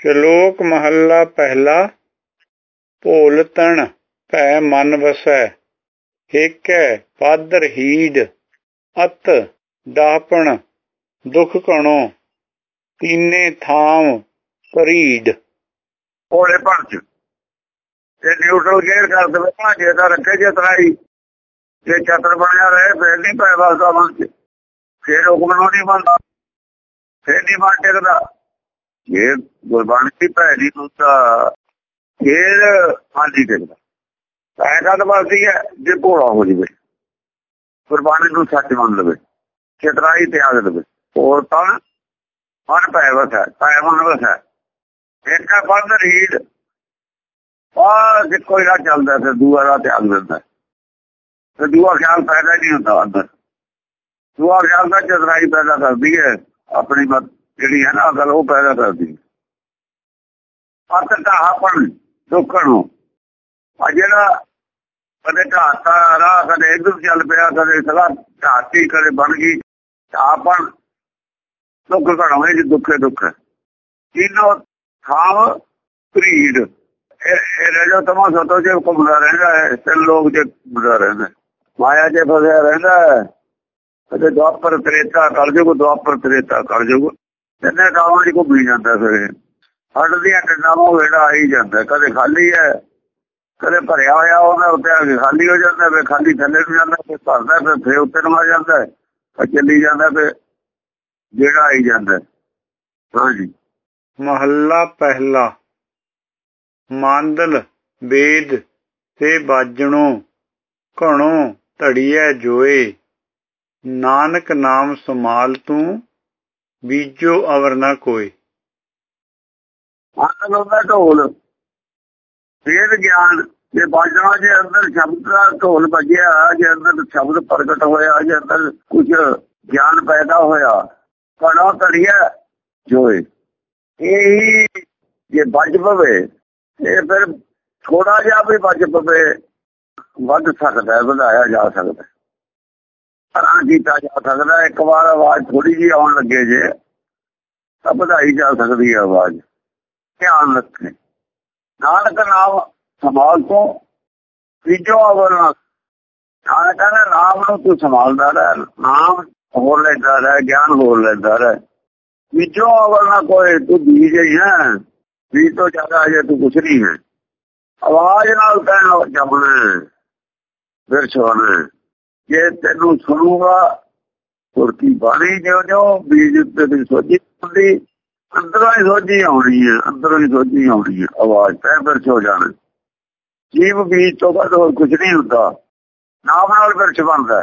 ਸ਼ਲੋਕ ਮਹੱਲਾ ਪਹਿਲਾ, ਭੋਲ ਤਣ, ਭੈ ਮਨ ਵਸੈ ਏਕੈ ਪਾਦਰ ਹੀਡ ਅਤ ਦਾਪਣ ਦੁਖ ਕਣੋ ਤੀਨੇ ਥਾਮ ਪਰੀਡ ਭੋਲੇ ਪੰਚ ਜੇ ਨਿਊਟਰਲ ਗੇਅਰ ਕਰ ਦੇਵੇ ਨਾ ਜੇ ਤਾਂ ਰੱਖੇ ਜੇ ਤਰਾਈ। ਜੇ ਚਤਰ ਬਣਿਆ ਰਹੇ, ਫੇਰ ਨਹੀਂ ਪੈ ਵਸਦਾ ਮਨ ਚ। ਫੇਰ ਹੁਕਮ ਨੂੰ ਨਹੀਂ ਮੰਨਦਾ ਫੇਰ ਨਹੀਂ ਮਨ ਟਿਕਦਾ। ਇਹ ਗੁਰਬਾਣੀ ਦੀ ਭੈੜੀ ਨੂੰ ਫੇਰ ਮਨ ਨਹੀਂ ਟਿਕਦਾ ਐ ਹੈ ਜੇ ਭੋਲਾ ਹੋ ਜਵੇ, ਗੁਰਬਾਣੀ ਨੂੰ ਸੱਚ ਮੰਨ ਲਵੇ, ਚਤਰਾਈ ਤਿਆਗ ਦੇਵੇ ਹੋਰ ਤਾਂ ਮਨ ਪੈ ਵਸਾ ਪੈ ਮਨ ਵਸਾ ਬੰਦ ਰੀਡ ਆ ਜੇ ਕੋਈ ਨਾ ਚੱਲਦਾ ਤੇ ਦੂਆ ਦਾ ਤਿਆਗ ਦਿੰਦਾ। ਤੇ ਦੂਆ ਖਿਆਲ ਪੈਦਾ ਨਹੀਂ ਹੁੰਦਾ ਅੰਦਰ। ਦੂਆ ਖਿਆਲ ਦਾ ਚਤਰਾਈ ਪੈਦਾ ਕਰਦੀ ਹੈ, ਆਪਣੀ ਮਤ ਜਿਹੜੀ ਹੈ ਨਾ, ਅਗਲ ਉਹ ਪੈਦਾ ਕਰਦੀ ਅਤ ਢਾਹਪਣ ਦੁੱਖਣ ਨੂੰ। ਆ ਜਿਹੜਾ ਕਦੇ ਢਾਤਾ ਰਾਹ ਕਦੇ ਇਧਰ ਚੱਲ ਪਿਆ, ਕਦੇ ਸਲਾ ਢਾਤੀ ਕਦੇ ਬਣ ਗਈ ਢਾਹਪਣ ਦੁੱਖ ਘਣਵੇਂ ਜੀ ਦੁੱਖੇ ਦੁੱਖ ਇਹਨੋਂ ਥਾਮ ਪ੍ਰੀਡ ਇਹ ਰਜੋ ਤਮਾ ਸਤੋ ਜੇ ਘੁੰਮਦਾ ਰਹਿੰਦਾ ਹੈ ਤੇ ਲੋਕ ਜੇ ਘੁੰਮਦਾ ਰਹਿੰਦਾ ਮਾਇਆ ਜੇ ਫਸਿਆ ਰਹਿੰਦਾ ਹੈ ਤੇ ਦੁਆਪਰ ਤ੍ਰੇਤਾ ਕਲਯੁਗ ਦੁਆਪਰ ਤ੍ਰੇਤਾ ਕਲਯੁਗ ਜਿੰਨੇ ਕਾਵਾਂ ਦੀ ਘੁੰਮੀ ਜਾਂਦਾ ਫਿਰ ਹੱਡ ਦੀਆਂ ਟੰਡਾਂ ਉਹ ਵੇੜਾ ਆਈ ਜਾਂਦਾ। ਕਦੇ ਖਾਲੀ ਹੈ ਕਦੇ ਭਰਿਆ ਹੋਇਆ ਉਹਦਾ ਉੱਤੇ ਆ ਕੇ ਖਾਲੀ ਹੋ ਜਾਂਦਾ, ਫਿਰ ਖਾਲੀ ਥੱਲੇ ਨੂੰ ਜਾਂਦਾ, ਫਿਰ ਭਰਦਾ, ਫਿਰ ਫੇਰ ਉੱਤੇ ਨੂੰ ਆ ਜਾਂਦਾ, ਫਿਰ ਚੱਲੀ ਜਾਂਦਾ, ਫਿਰ ਜਿਹੜਾ ਆਈ ਜਾਂਦਾ। ਹਾਂਜੀ ਮਹੱਲਾ ਪਹਿਲਾ। ਮੰਦਲ ਵੇਦ ਤੇ ਬਾਜਣੋ, ਘਣੋ, ਧੜੀਐ, ਜੋਏ। ਨਾਨਕ ਨਾਮ ਸਮਾਲ ਤੂੰ। ਬੀਜੋ ਅਵਰ ਨਾ ਕੋਈ। ਮਨ ਹੁੰਦਾ ਢੋਲ। ਵੇਦ ਗਿਆਨ, ਜੇ ਬਾਜਣਾ ਜੇ ਅੰਦਰ ਸ਼ਬਦ ਦਾ ਢੋਲ ਵੱਜਿਆ, ਜੇ ਅੰਦਰ ਸ਼ਬਦ ਪ੍ਰਗਟ ਹੋਇਆ, ਜੇ ਅੰਦਰ ਕੁਝ ਗਿਆਨ ਪੈਦਾ ਹੋਇਆ ਕਣਾ ਧੜੀਐ ਜੋਏ। ਇਹ ਜੇ ਵੱਜ ਪਵੇ ਇਹ ਫਿਰ ਥੋੜਾ ਜਿਹਾ ਵੀ ਵੱਜ ਪਵੇ, ਵੱਧ ਸਕਦਾ ਵਧਾਇਆ ਜਾ ਸਕਦਾ ਪਰਾਂ ਕੀਤਾ ਜਾ ਸਕਦਾ, ਇੱਕ ਵਾਰ ਆਵਾਜ਼ ਥੋੜੀ ਜਿਹੀ ਆਉਣ ਲੱਗੇ ਜੇ, ਤਾਂ ਵਧਾਈ ਜਾ ਸਕਦੀ ਹੈ ਆਵਾਜ਼। ਧਿਆਨ ਰੱਖੇ। ਨਾਨਕ ਨਾਮ ਸੰਭਾਲ ਤੋਂ, ਤੀਜੋ ਅਵਰਣਾ ਨਾਨਕ ਕਹਿੰਦਾ ਨਾਮ ਨੂੰ ਤੂੰ ਸੰਭਾਲਦਾ ਰਹਿ, ਨਾਮ ਹੋਰ ਲੈਂਦਾ ਰਹਿ, ਗਿਆਨ ਹੋਰ ਲੈਂਦਾ ਰਹਿ। ਤੀਜੋ ਅਵਰਣਾ ਕੋਈ, ਤੂੰ ਬੀਜ ਹੀ ਹੈ। ਵੀ ਤੋਂ ਜ਼ਿਆਦਾ ਅਜੇ ਤੂੰ ਕੁਛ ਨਹੀਂ ਹੈ। ਆਵਾਜ਼ ਨਾਲ ਕਹਿਣਾ ਜਮਣਾ ਫਿਰ ਸੁਣ ਜੇ ਤੈਨੂੰ ਸੁਣੂਗਾ ਸੁਰਤੀ ਬਾਣੀ ਜਿਉਂ ਜਿਉਂ ਬੀਜ ਉੱਤੇ ਦੀ ਸੋਝੀ ਹੁੰਦੀ ਅੰਦਰੋਂ ਹੀ ਸੋਝੀ ਆਉਣੀ ਹੈ, ਅੰਦਰੋਂ ਹੀ ਸੋਝੀ ਆਉਣੀ ਹੈ, ਆਵਾਜ਼ ਤੈ ਹੋ ਜਾਣਾ। ਜੀਵ ਬੀਜ ਤੋਂ ਬਾਅਦ ਹੋਰ ਕੁਝ ਨਹੀਂ ਹੁੰਦਾ। ਨਾਮ ਨਾਲ ਫਿਰ ਬਣਦਾ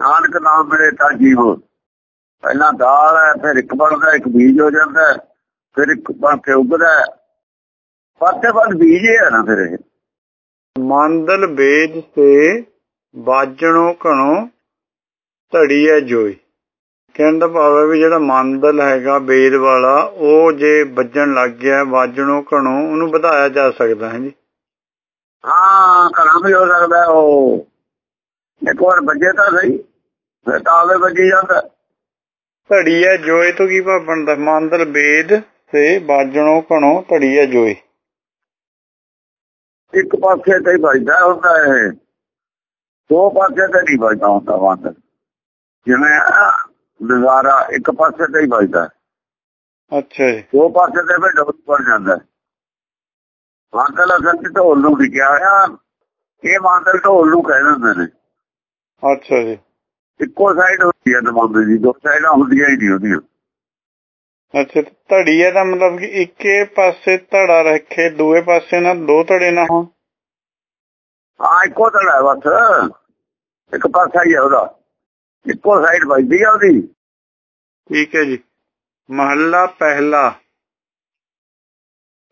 ਨਾਨਕ ਨਾਮ ਮਿਲੇ ਤਾਂ ਜੀਵ। ਪਹਿਲਾਂ ਦਾਲ ਹੈ, ਫਿਰ ਇੱਕ ਬਣਦਾ, ਇੱਕ ਬੀਜ ਹੋ ਜਾਂਦਾ ਫਿਰ ਇੱਕ ਬਣ ਕੇ ਉੱਗਦਾ ਪਾਤੇ ਬਾਅਦ ਬੀਜ ਹੈ ਨਾ ਫਿਰ ਇਹ। ਮੰਦਲ ਵੇਦ ਤੇ ਬਾਜਣੋ ਘਣੋ ਧੜੀਐ ਜੋਈ। ਕਹਿੰਦਾ ਭਾਵੇਂ ਵੀ ਜਿਹੜਾ ਮੰਦਲ ਹੈਗਾ ਵੇਦ ਵਾਲਾ ਉਹ ਜੇ ਵੱਜਣ ਲੱਗ ਗਿਆ ਬਾਜਣੋ ਘਣੋ ਉਹਨੂੰ ਵਧਾਇਆ ਜਾ ਸਕਦਾ ਹੈ ਜੀ। ਹਾਂ ਘਣਾ ਵੀ ਹੋ ਸਕਦਾ ਉਹ। ਇੱਕ ਵਾਰ ਵੱਜੇ ਤਾਂ ਸਹੀ ਫਿਰ ਤਾਂ ਆਵੇ ਵੱਜੀ ਜਾਂਦਾ। ਧੜੀਐ ਜੋਏ ਤੋਂ ਕੀ ਭਾਵ ਬਣਦਾ? ਮੰਦਲ ਵੇਦ ਤੇ ਬਾਜਣੋ ਘਣੋ ਧੜੀਐ ਜੋਏ ਇੱਕ ਪਾਸੇ ਤੇ ਹੀ ਵੱਜਦਾ ਹੁੰਦਾ ਇਹ। ਦੋ ਪਾਸੇ ਤੇ ਨਹੀਂ ਵੱਜਦਾ ਹੁੰਦਾ ਮੰਦਲ ਜਿਵੇਂ ਨਜ਼ਾਰਾ ਇੱਕ ਪਾਸੇ ਤੇ ਹੀ ਵੱਜਦਾ ਅੱਛਾ ਜੀ। ਦੋ ਪਾਸੇ ਤੇ ਵੀ ਡਬਲ ਪੜ ਜਾਂਦਾ ਮੰਦਲ ਅਸਲ ਢੋਲ ਨੂੰ ਵਿਕਿਆ ਹੋਇਆ ਇਹ ਮੰਦਲ ਢੋਲ ਨੂੰ ਕਹਿ ਦਿੰਦੇ ਨੇ। ਅੱਛਾ ਜੀ। ਇੱਕੋ ਸਾਈਡ ਹੁੰਦੀ ਹੈ ਦਮਾਂਦੇ ਦੀ ਦੋ ਸਾਈਡਾਂ ਹੁੰਦੀਆਂ ਹੀ ਨਹੀਂ ਉਹਦੀਆਂ। ਅੱਛਾ ਧੜੀਐ ਦਾ ਮਤਲਬ ਕਿ ਇੱਕੇ ਪਾਸੇ ਧੜਾ ਰੱਖੇ ਦੂਏ ਪਾਸੇ ਨਾਲ ਦੋ ਧੜੇ ਨਾ ਹੋਣ। ਹਾਂ ਇੱਕੋ ਧੜਾ ਹੈ ਬਸ। ਇੱਕ ਪਾਸਾ ਹੀ ਹੈ ਉਹਦਾ। ਇੱਕੋ ਸਾਈਡ ਵੱਜਦੀ ਆ ਉਹਦੀ। ਠੀਕ ਹੈ ਜੀ। ਮਹੱਲਾ ਪਹਿਲਾ।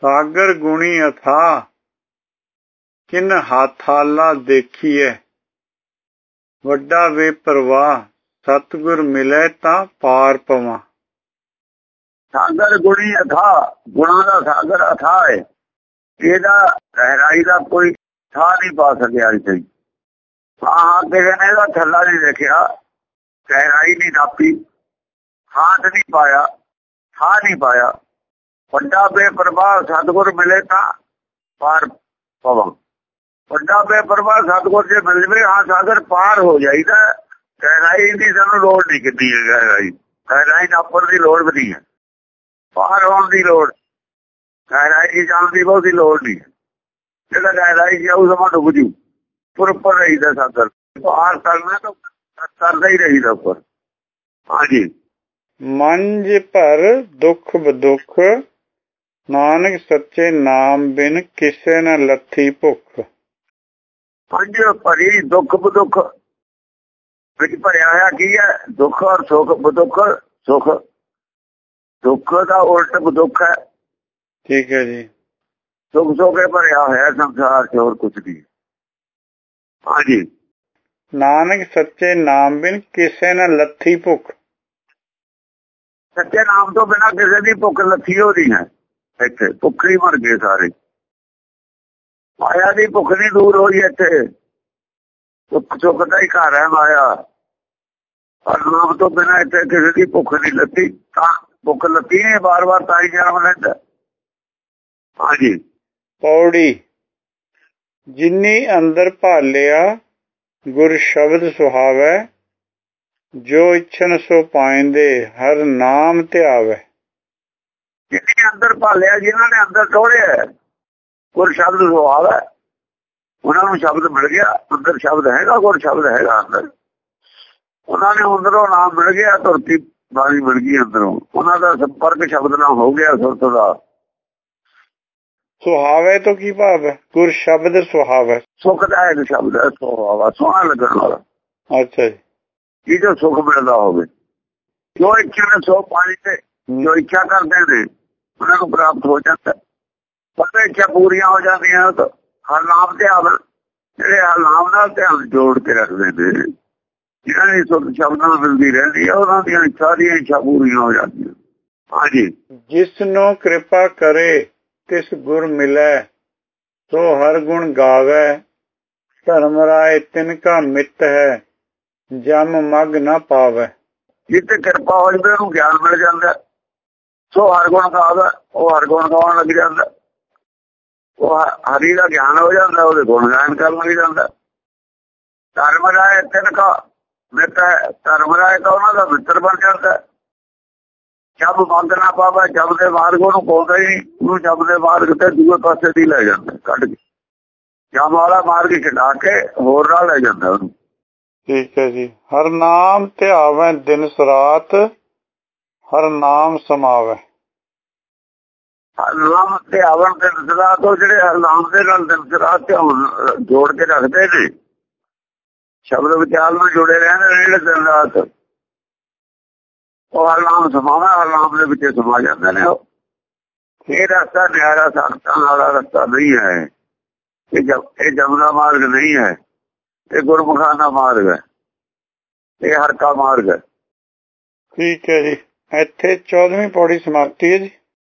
ਸਾਗਰ ਗੁਣੀ ਅਥਾ। ਕਿਨ ਹਾਥਾਲਾ ਦੇਖੀਐ। ਵੱਡਾ ਵੇ ਪ੍ਰਵਾਹ ਸਤਗੁਰ ਮਿਲੇ ਤਾਂ ਪਾਰ ਪਵਾਂ। ਸਾਗਰ ਗੁਣੀ ਅਥਾ ਗੁਣਾ ਦਾ ਸਾਗਰ ਅਥਾ ਹੈ ਇਹਦਾ ਗਹਿਰਾਈ ਦਾ ਕੋਈ ਥਾ ਨਹੀਂ ਪਾ ਸਕਿਆ ਇੱਥੇ। ਹਾਂ ਕਿਸੇ ਨੇ ਇਹਦਾ ਥੱਲਾ ਨਹੀਂ ਦੇਖਿਆ, ਗਹਿਰਾਈ ਨਹੀਂ ਨਾਪੀ ਹਾਥ ਨਹੀਂ ਪਾਇਆ ਥਾ ਨਹੀਂ ਪਾਇਆ। ਵੱਡਾ ਬੇਪਰਵਾਹ ਸਤਗੁਰ ਮਿਲੇ ਤਾਂ ਪਾਰ ਪਵਾਂ ਵੱਡਾ ਬੇਪਰਵਾਹ ਸਤਗੁਰ ਜੇ ਮਿਲ ਜਵੇ ਹਾਂ ਸਾਗਰ ਪਾਰ ਹੋ ਜਾਈਦਾ। ਗਹਿਰਾਈ ਦੀ ਸਾਨੂੰ ਲੋੜ ਨਹੀਂ ਕਿੰਨੀ ਹੈ ਗਹਿਰਾਈ। ਗਹਿਰਾਈ ਨਾਪਣ ਦੀ ਲੋੜ ਵੀ ਨਹੀਂ ਹੈ। ਪਾਰ ਹੋਣ ਦੀ ਲੋੜ, ਗਹਿਰਾਈ ਜਾਣ ਦੀ ਬਹੁਤੀ ਲੋੜ ਨਹੀਂ ਜਿਹੜਾ ਗਹਿਰਾਈ ਜਾਊ ਸਮਾਂ ਡੁੱਬ ਜੂ। ਪਰ ਉੱਪਰ ਰਹੀਦਾ ਸਾਗਰ ਪਾਰ ਕਰਨਾ ਤਾਂ ਕਰਦਾ ਹੀ ਰਹੀਦਾ ਉੱਪਰ। ਹਾਂਜੀ। ਮੰਜ ਭਰ ਦੁੱਖ ਬਦੁੱਖ ਨਾਨਕ ਸੱਚੇ ਨਾਮ ਬਿਨ ਕਿਸੇ ਨ ਲੱਥੀ ਭੁੱਖ। ਪੰਜ ਭਰੀ ਦੁੱਖ ਬਦੁੱਖ। ਵਿੱਚ ਭਰਿਆ ਹੋਇਆ ਕੀ ਹੈ? ਦੁੱਖ ਔਰ ਸੁੱਖ ਬਦੁੱਖ ਸੁੱਖ। ਦੁੱਖ ਦਾ ਉਲਟ ਬਦੁੱਖ ਹੈ। ਠੀਕ ਹੈ ਜੀ। ਸੁੱਖ ਸੋਕੇ ਭਰਿਆ ਹੋਇਆ ਸੰਸਾਰ 'ਚ ਹੋਰ ਕੁਝ ਨਹੀਂ। ਹਾਂਜੀ। ਨਾਨਕ ਸੱਚੇ ਨਾਮ ਬਿਨ ਕਿਸੇ ਨ ਲੱਥੀ ਭੁੱਖ। ਸੱਚੇ ਨਾਮ ਤੋਂ ਬਿਨਾ ਕਿਸੇ ਦੀ ਭੁੱਖ ਲੱਥੀ ਹੋ ਰਹੀ ਹੈ। ਇੱਥੇ ਭੁੱਖ ਹੀ ਮਰ ਗਏ ਸਾਰੇ। ਮਾਇਆ ਦੀ ਭੁੱਖ ਨਹੀਂ ਦੂਰ ਹੋਈ ਇੱਥੇ। ਭੁੱਖ ਸੁੱਖ ਦਾ ਹੀ ਘਰ ਹੈ ਮਾਇਆ। ਪਰ ਨਾਮ ਤੋਂ ਬਿਨਾ ਇੱਥੇ ਕਿਸੇ ਦੀ ਭੁੱਖ ਨਹੀਂ ਲੱਤੀ ਤਾਂ ਭੁੱਖ ਲੱਤੀ ਨਹੀਂ ਬਾਰ-ਬਾਰ ਤਾਂ ਹੀ ਜਨਮ ਲੈਂਦਾ। ਹਾਂਜੀ। ਪੌੜੀ। ਜਿਨੀ ਅੰਦਰ ਭਾਲਿਆ, ਗੁਰ ਸ਼ਬਦ ਸੁਹਾਵੈ, ਜੋ ਇਛਨ ਸੋ ਪਾਇੰਦੇ, ਹਰ ਨਾਮ ਧਿਆਵੈ ਜਿਹਨੇ ਅੰਦਰ ਭਾਲਿਆ, ਜਿਨ੍ਹਾਂ ਨੇ ਅੰਦਰ ਟੋੜਿਆ ਗੁਰ ਸ਼ਬਦ ਸੁਹਾਵ ਹੈ ਉਹਨਾਂ ਨੂੰ ਸ਼ਬਦ ਮਿਲ ਗਿਆ। ਅੰਦਰ ਸ਼ਬਦ ਹੈਗਾ, ਗੁਰ ਸ਼ਬਦ ਹੈਗਾ ਅੰਦਰ। ਉਹਨਾਂ ਨੇ ਅੰਦਰੋਂ ਨਾਮ ਮਿਲ ਗਿਆ, ਧਰਤੀ ਬਾਣੀ ਮਿਲ ਗਈ ਅੰਦਰੋਂ। ਉਹਨਾਂ ਦਾ ਸੰਪਰਕ ਸ਼ਬਦ ਨਾਲ ਹੋ ਗਿਆ, ਸੁਰਤ ਦਾ। ਸੁਹਾਵੈ ਤੋਂ ਕੀ ਭਾਵ ਹੈ? ਗੁਰ ਸ਼ਬਦ ਸੁਹਾਵੈ। ਸੁਖ ਦਾ ਇੱਕ ਸ਼ਬਦ ਹੈ ਸੁਹਾਵਾ ਸੋਹਣਾ ਲੱਗਣ ਵਾਲਾ। ਅੱਛਾ ਜੀ। ਜਿਹਦੇ ਸੁਖ ਮਿਲਦਾ ਹੋਵੇ। ਜੋ ਇੱਛਾ ਨੇ ਸੋ ਪਾਣੀ ਤੇ ਜੋ ਇੱਛਾ ਕਰਦੇ ਨੇ ਉਹਨਾਂ ਨੂੰ ਪ੍ਰਾਪਤ ਹੋ ਜਾਂਦਾ। ਪਰ ਇੱਛਾ ਪੂਰੀਆਂ ਹੋ ਜਾਂਦੀਆਂ ਤਾਂ ਹਰ ਨਾਮ ਤੇ ਆਵਰ ਜਿਹੜੇ ਹਰ ਨਾਮ ਨਾਲ ਧਿਆਨ ਜੋੜ ਕੇ ਰੱਖਦੇ ਨੇ। ਜਿਹਨਾਂ ਦੀ ਸੁਖ ਸ਼ਬਦਾਂ ਮਿਲਦੀ ਰਹਿੰਦੀ ਹੈ ਉਹਨਾਂ ਦੀਆਂ ਸਾਰੀਆਂ ਇੱਛਾ ਪੂਰੀਆਂ ਹੋ ਜਾਂਦੀਆਂ। ਹਾਂਜੀ। ਜਿਸ ਨੂੰ ਕਿਰਪਾ ਕਰੇ ਤਿਸ ਗੁਰ ਮਿਲੈ, ਸੋ ਹਰ ਗੁਣ ਗਾਵੇ। ਧਰਮ ਰਾਏ ਤਿਨ ਕਾ ਮਿੱਤ ਹੈ, ਜਮ ਮਗ ਨਾ ਪਾਵੇ। ਜਿੱਤੇ ਕਿਰਪਾ ਹੋ ਜਾਵੇ ਉਹਨੂੰ ਗਿਆਨ ਮਿਲ ਜਾਂਦਾ ਸੋ ਹਰ ਗੁਣ ਗਾਵੇ, ਉਹ ਹਰ ਗੁਣ ਗਾਉਣ ਲੱਗ ਜਾਂਦਾ ਉਹ ਹਰੀ ਦਾ ਗਿਆਨ ਹੋ ਜਾਂਦਾ, ਉਹਦੇ ਗੁਣ ਗਾਇਨ ਕਰਨ ਲੱਗ ਜਾਂਦਾ ਧਰਮ ਰਾਏ ਤਿਨ ਕਾ ਮਿੱਤ ਹੈ, ਧਰਮ ਰਾਏ ਤਾਂ ਉਹਨਾਂ ਦਾ ਮਿੱਤਰ ਬਣ ਜਾਂਦਾ ਜਦ ਨਾ ਪਾਵੇ ਜਦ ਦੇ ਮਾਰਗ ਨੂੰ ਪਾਉਂਦਾ ਹੀ ਉਹਨੂੰ ਜਦ ਦੇ ਮਾਰਗ ਤੇ ਦੂਏ ਪਾਸੇ ਦੀ ਲੈ ਜਾਂਦਾ ਕੱਢ ਕੇ। ਜਮ ਵਾਲਾ ਮਾਰਗ ਛਡਾ ਕੇ ਹੋਰ ਰਾਹ ਲੈ ਜਾਂਦਾ ਉਹਨੂੰ। ਠੀਕ ਹੈ ਜੀ। ਹਰ ਨਾਮ ਧਿਆਵੈ ਦਿਨ ਸਰਾਤ ਹਰ ਨਾਮ ਸਮਾਵੈ। ਹਰ ਨਾਮ ਤੇ ਆਵਣ ਦੇ ਸਦਾ ਤੋਂ ਜਿਹੜੇ ਹਰ ਨਾਮ ਦੇ ਨਾਲ ਦਿਨ ਸਰਾਤ ਧਿਆਨ ਜੋੜ ਕੇ ਰੱਖਦੇ ਨੇ ਸ਼ਬਦ ਵਿਚਾਰ ਨਾਲ ਜੁੜੇ ਰਹਿੰਦੇ ਨੇ ਜਿਹੜੇ ਦਿਨ ਰਾਤ। ਉਹ ਹਰ ਨਾਮ ਸਮਾਵਾ ਹਰ ਨਾਮ ਦੇ ਵਿੱਚ ਸਮਾ ਜਾਂਦੇ ਨੇ। ਉਹ ਇਹ ਰਸਤਾ ਨਿਆਰਾ ਸੰਤਾਂ ਵਾਲਾ ਰਸਤਾ ਨਹੀਂ ਹੈ। ਇਹ ਜਮ ਇਹ ਜਮਨਾ ਮਾਰਗ ਨਹੀਂ ਹੈ। ਇਹ ਗੁਰਮੁਖਾਨਾ ਮਾਰਗ ਹੈ। ਇਹ ਹਰ ਕਾ ਮਾਰਗ ਹੈ। ਠੀਕ ਹੈ ਜੀ। ਇੱਥੇ 14ਵੀਂ ਪੌੜੀ ਸਮਾਪਤੀ ਹੈ ਜੀ।